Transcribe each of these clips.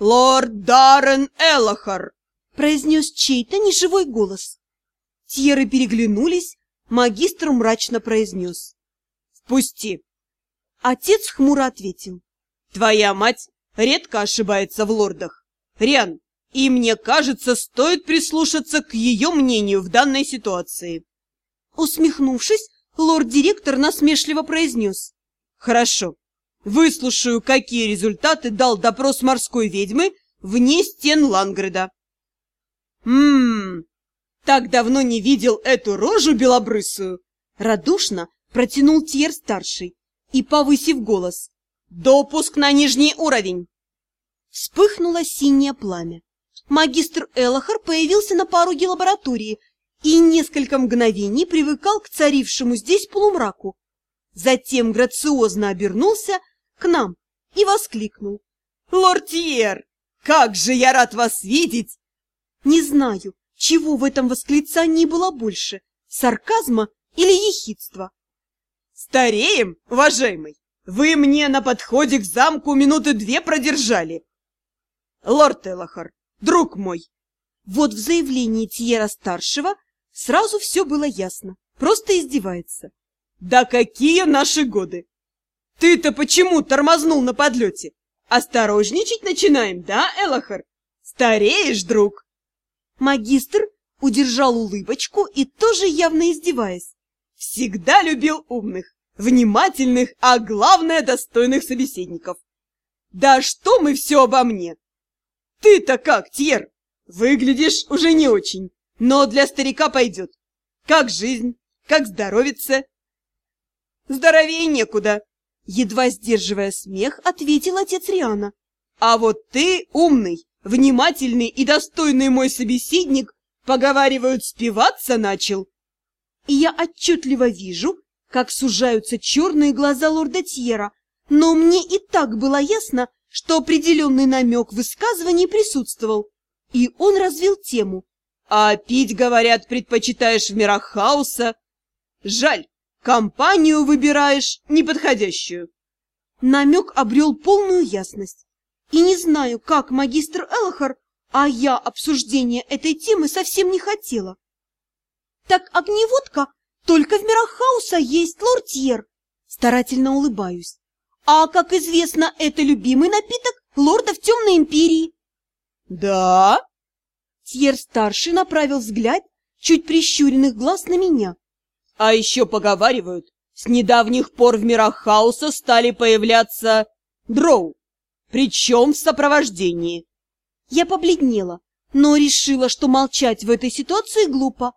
Лорд Даррен Элохар!» произнес чей-то неживой голос. Тьеры переглянулись, магистр мрачно произнес. «Впусти!» Отец хмуро ответил. «Твоя мать редко ошибается в лордах. Риан, и мне кажется, стоит прислушаться к ее мнению в данной ситуации». Усмехнувшись, лорд-директор насмешливо произнес. «Хорошо. Выслушаю, какие результаты дал допрос морской ведьмы вне стен Лангреда». «Ммм, так давно не видел эту рожу белобрысую!» Радушно протянул Тьер-старший и, повысив голос, «Допуск на нижний уровень!» Вспыхнуло синее пламя. Магистр Элохар появился на пороге лаборатории и несколько мгновений привыкал к царившему здесь полумраку. Затем грациозно обернулся к нам и воскликнул. «Лортьер, как же я рад вас видеть!» Не знаю, чего в этом восклицании было больше – сарказма или ехидства. «Стареем, уважаемый! Вы мне на подходе к замку минуты две продержали!» «Лорд Элохар, друг мой!» Вот в заявлении Тьера-старшего сразу все было ясно. Просто издевается. «Да какие наши годы! Ты-то почему тормознул на подлете? Осторожничать начинаем, да, Элохар? Стареешь, друг!» Магистр удержал улыбочку и тоже явно издеваясь. «Всегда любил умных, внимательных, а главное, достойных собеседников. Да что мы все обо мне? Ты-то как, Тьер? Выглядишь уже не очень, но для старика пойдет. Как жизнь, как здоровится?» «Здоровее некуда!» Едва сдерживая смех, ответил отец Риана. «А вот ты умный, внимательный и достойный мой собеседник, поговаривают, спиваться начал». И я отчетливо вижу, как сужаются черные глаза лорда Тьера, но мне и так было ясно, что определенный намек в высказывании присутствовал, и он развил тему. «А пить, говорят, предпочитаешь в мирах хаоса? Жаль, компанию выбираешь неподходящую». Намек обрел полную ясность. И не знаю, как магистр Элохар, а я обсуждения этой темы совсем не хотела. Так огневодка только в мирах хаоса есть лортьер. Старательно улыбаюсь. А, как известно, это любимый напиток лордов Темной Империи. Да? Тьер-старший направил взгляд чуть прищуренных глаз на меня. А еще поговаривают, с недавних пор в мирах хаоса стали появляться дроу, причем в сопровождении. Я побледнела, но решила, что молчать в этой ситуации глупо.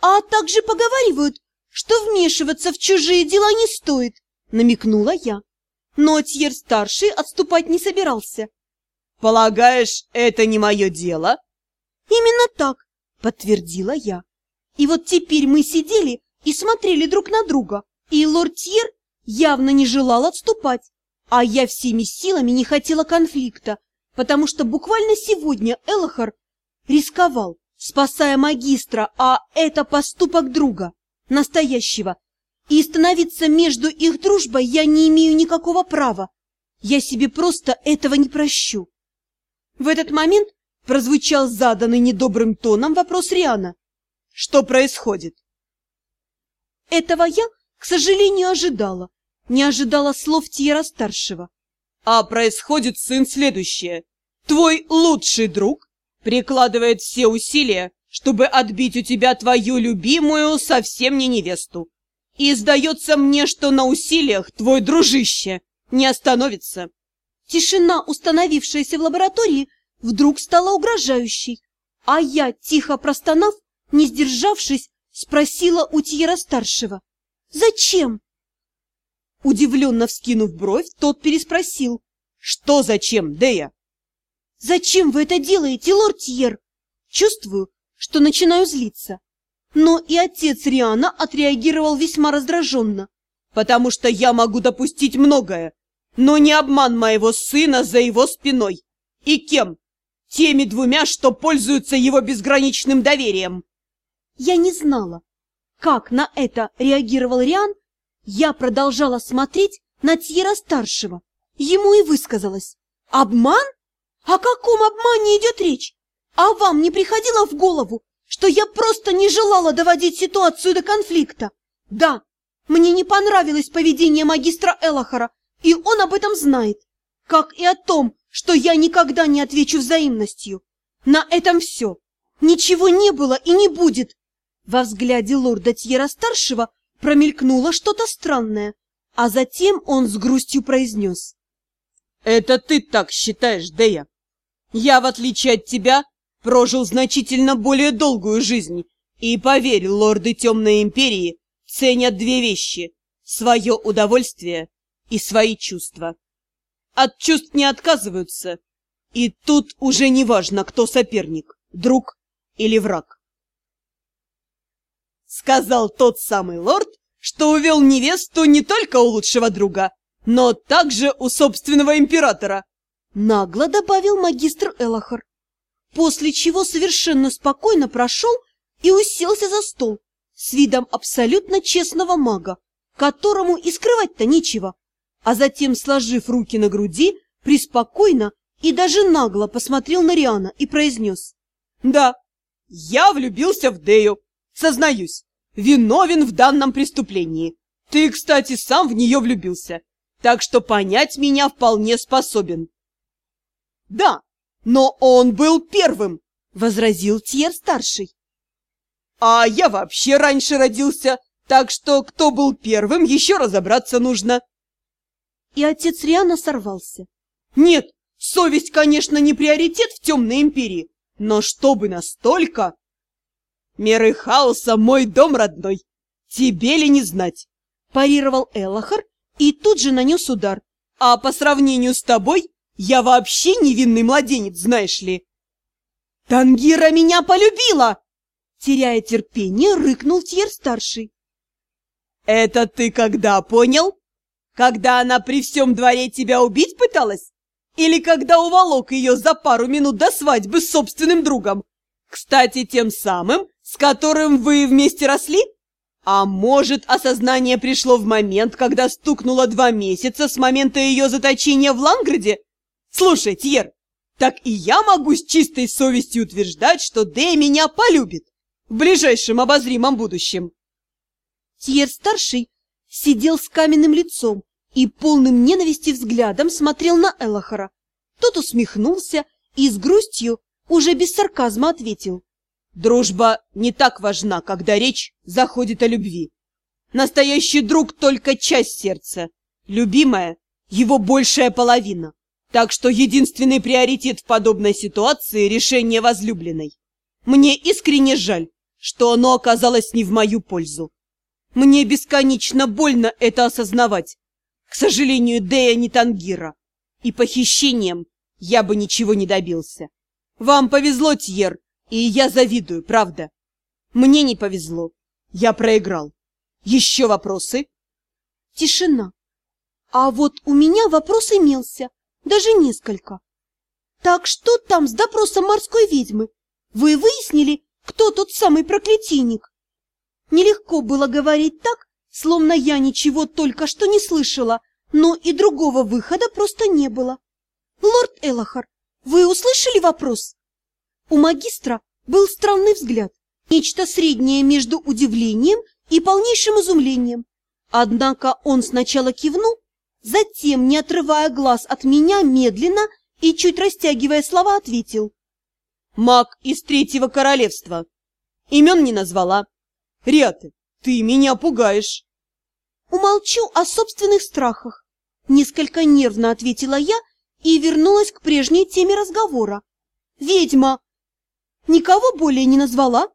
А также поговаривают, что вмешиваться в чужие дела не стоит, намекнула я. Но Тьер-старший отступать не собирался. «Полагаешь, это не мое дело?» «Именно так», — подтвердила я. И вот теперь мы сидели и смотрели друг на друга, и лорд Тьер явно не желал отступать, а я всеми силами не хотела конфликта, потому что буквально сегодня Элохар рисковал, спасая магистра, а это поступок друга, настоящего, и становиться между их дружбой я не имею никакого права. Я себе просто этого не прощу. В этот момент прозвучал заданный недобрым тоном вопрос Риана. Что происходит? Этого я, к сожалению, ожидала. Не ожидала слов Тьера-старшего. А происходит, сын, следующее. Твой лучший друг прикладывает все усилия, чтобы отбить у тебя твою любимую совсем не невесту. И сдается мне, что на усилиях твой дружище не остановится. Тишина, установившаяся в лаборатории, вдруг стала угрожающей, а я, тихо простонав, не сдержавшись, спросила у Тьера-старшего. «Зачем?» Удивленно вскинув бровь, тот переспросил. «Что зачем, Дея?» «Зачем вы это делаете, лорд Тьер?» Чувствую, что начинаю злиться. Но и отец Риана отреагировал весьма раздраженно. «Потому что я могу допустить многое, но не обман моего сына за его спиной. И кем? Теми двумя, что пользуются его безграничным доверием». Я не знала, как на это реагировал Риан. Я продолжала смотреть на Тьера-старшего. Ему и высказалось. «Обман? О каком обмане идет речь? А вам не приходило в голову, что я просто не желала доводить ситуацию до конфликта? Да, мне не понравилось поведение магистра Элохора, и он об этом знает, как и о том, что я никогда не отвечу взаимностью. На этом все. Ничего не было и не будет. Во взгляде лорда Тьера-старшего промелькнуло что-то странное, а затем он с грустью произнес. «Это ты так считаешь, Дея? Я, в отличие от тебя, прожил значительно более долгую жизнь, и, поверь, лорды Темной Империи ценят две вещи — свое удовольствие и свои чувства. От чувств не отказываются, и тут уже не важно, кто соперник, друг или враг. Сказал тот самый лорд, что увел невесту не только у лучшего друга, но также у собственного императора. Нагло добавил магистр Элохар, после чего совершенно спокойно прошел и уселся за стол с видом абсолютно честного мага, которому и скрывать-то нечего, а затем, сложив руки на груди, приспокойно и даже нагло посмотрел на Риана и произнес. «Да, я влюбился в Дею, сознаюсь, виновен в данном преступлении. Ты, кстати, сам в нее влюбился, так что понять меня вполне способен». «Да, но он был первым», — возразил Тьер-старший. «А я вообще раньше родился, так что кто был первым, еще разобраться нужно». И отец Риана сорвался. «Нет, совесть, конечно, не приоритет в темной империи, но чтобы настолько...» «Меры хаоса — мой дом родной, тебе ли не знать?» Парировал Элохар и тут же нанес удар. «А по сравнению с тобой, я вообще невинный младенец, знаешь ли!» «Тангира меня полюбила!» Теряя терпение, рыкнул Тьер-старший. «Это ты когда понял?» Когда она при всем дворе тебя убить пыталась? Или когда уволок ее за пару минут до свадьбы с собственным другом? Кстати, тем самым, с которым вы вместе росли? А может, осознание пришло в момент, когда стукнуло два месяца с момента ее заточения в Ланграде? Слушай, Тьер, так и я могу с чистой совестью утверждать, что Дэй меня полюбит в ближайшем обозримом будущем. Тьер-старший сидел с каменным лицом и полным ненависти взглядом смотрел на Элохора. Тот усмехнулся и с грустью, уже без сарказма, ответил. «Дружба не так важна, когда речь заходит о любви. Настоящий друг только часть сердца, любимая — его большая половина. Так что единственный приоритет в подобной ситуации — решение возлюбленной. Мне искренне жаль, что оно оказалось не в мою пользу. Мне бесконечно больно это осознавать. К сожалению, Дея не Тангира. И похищением я бы ничего не добился. Вам повезло, Тьер, и я завидую, правда. Мне не повезло. Я проиграл. Еще вопросы? Тишина. А вот у меня вопрос имелся, даже несколько. Так что там с допросом морской ведьмы? Вы выяснили, кто тот самый проклятийник? Нелегко было говорить так, словно я ничего только что не слышала, но и другого выхода просто не было. «Лорд Элохар, вы услышали вопрос?» У магистра был странный взгляд, нечто среднее между удивлением и полнейшим изумлением. Однако он сначала кивнул, затем, не отрывая глаз от меня, медленно и чуть растягивая слова, ответил. «Маг из Третьего Королевства. Имен не назвала, Риата, ты меня пугаешь. Умолчу о собственных страхах. Несколько нервно ответила я и вернулась к прежней теме разговора. Ведьма! Никого более не назвала?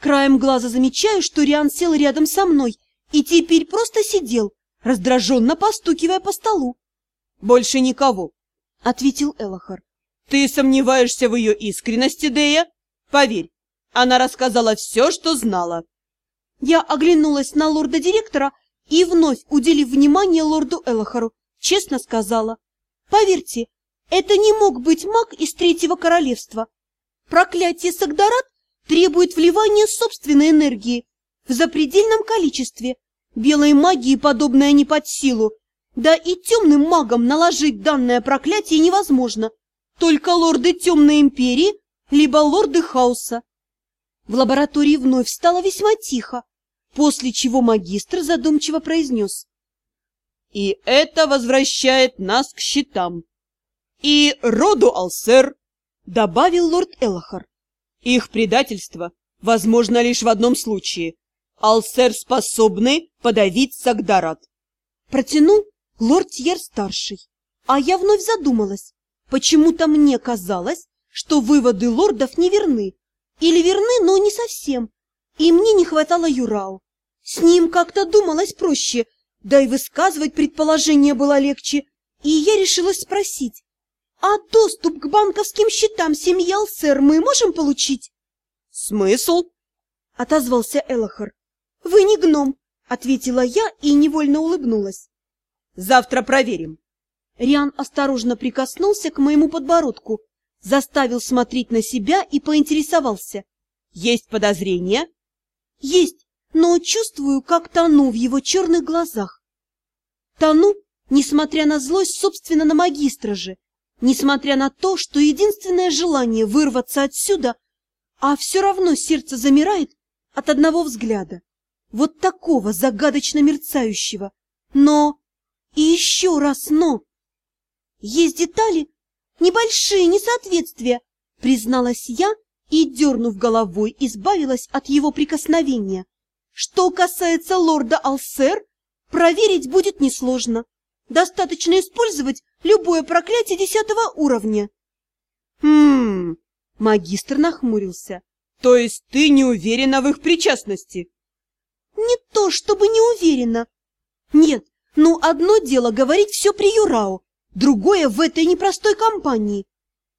Краем глаза замечаю, что Риан сел рядом со мной и теперь просто сидел, раздраженно постукивая по столу. «Больше никого», — ответил Элохар. «Ты сомневаешься в ее искренности, Дея? Поверь, она рассказала все, что знала. Я оглянулась на лорда-директора и, вновь уделив внимание лорду Элохору, честно сказала. Поверьте, это не мог быть маг из Третьего Королевства. Проклятие Сагдарат требует вливания собственной энергии в запредельном количестве. Белой магии подобное не под силу. Да и темным магам наложить данное проклятие невозможно. только лорды Темной Империи, либо лорды Хаоса. В лаборатории вновь стало весьма тихо, после чего магистр задумчиво произнес. И это возвращает нас к счетам. И роду Алсер, добавил лорд Элохар. Их предательство возможно лишь в одном случае. Алсер способны подавить Сагдарат. Протянул лорд Тьер-старший, а я вновь задумалась. Почему-то мне казалось, что выводы лордов неверны. Или верны, но не совсем. И мне не хватало Юрау. С ним как-то думалось проще, да и высказывать предположение было легче. И я решилась спросить, а доступ к банковским счетам семьи Алсер мы можем получить? Смысл? Отозвался Элохар. Вы не гном, ответила я и невольно улыбнулась. Завтра проверим. Риан осторожно прикоснулся к моему подбородку, заставил смотреть на себя и поинтересовался. Есть подозрения? Есть, но чувствую, как тону в его черных глазах. Тону, несмотря на злость, собственно, на магистра же, несмотря на то, что единственное желание вырваться отсюда, а все равно сердце замирает от одного взгляда, вот такого загадочно мерцающего. Но... И еще раз но... Есть детали, небольшие несоответствия, призналась я и, дернув головой, избавилась от его прикосновения. Что касается лорда Алсер, проверить будет несложно. Достаточно использовать любое проклятие десятого уровня. Хм, магистр нахмурился. То есть ты не уверена в их причастности? Не то, чтобы не уверена. Нет, ну одно дело говорить все при Юрау, другое в этой непростой компании.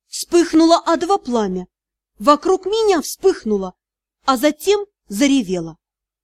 Вспыхнуло адово пламя. Вокруг меня вспыхнуло, а затем заревело.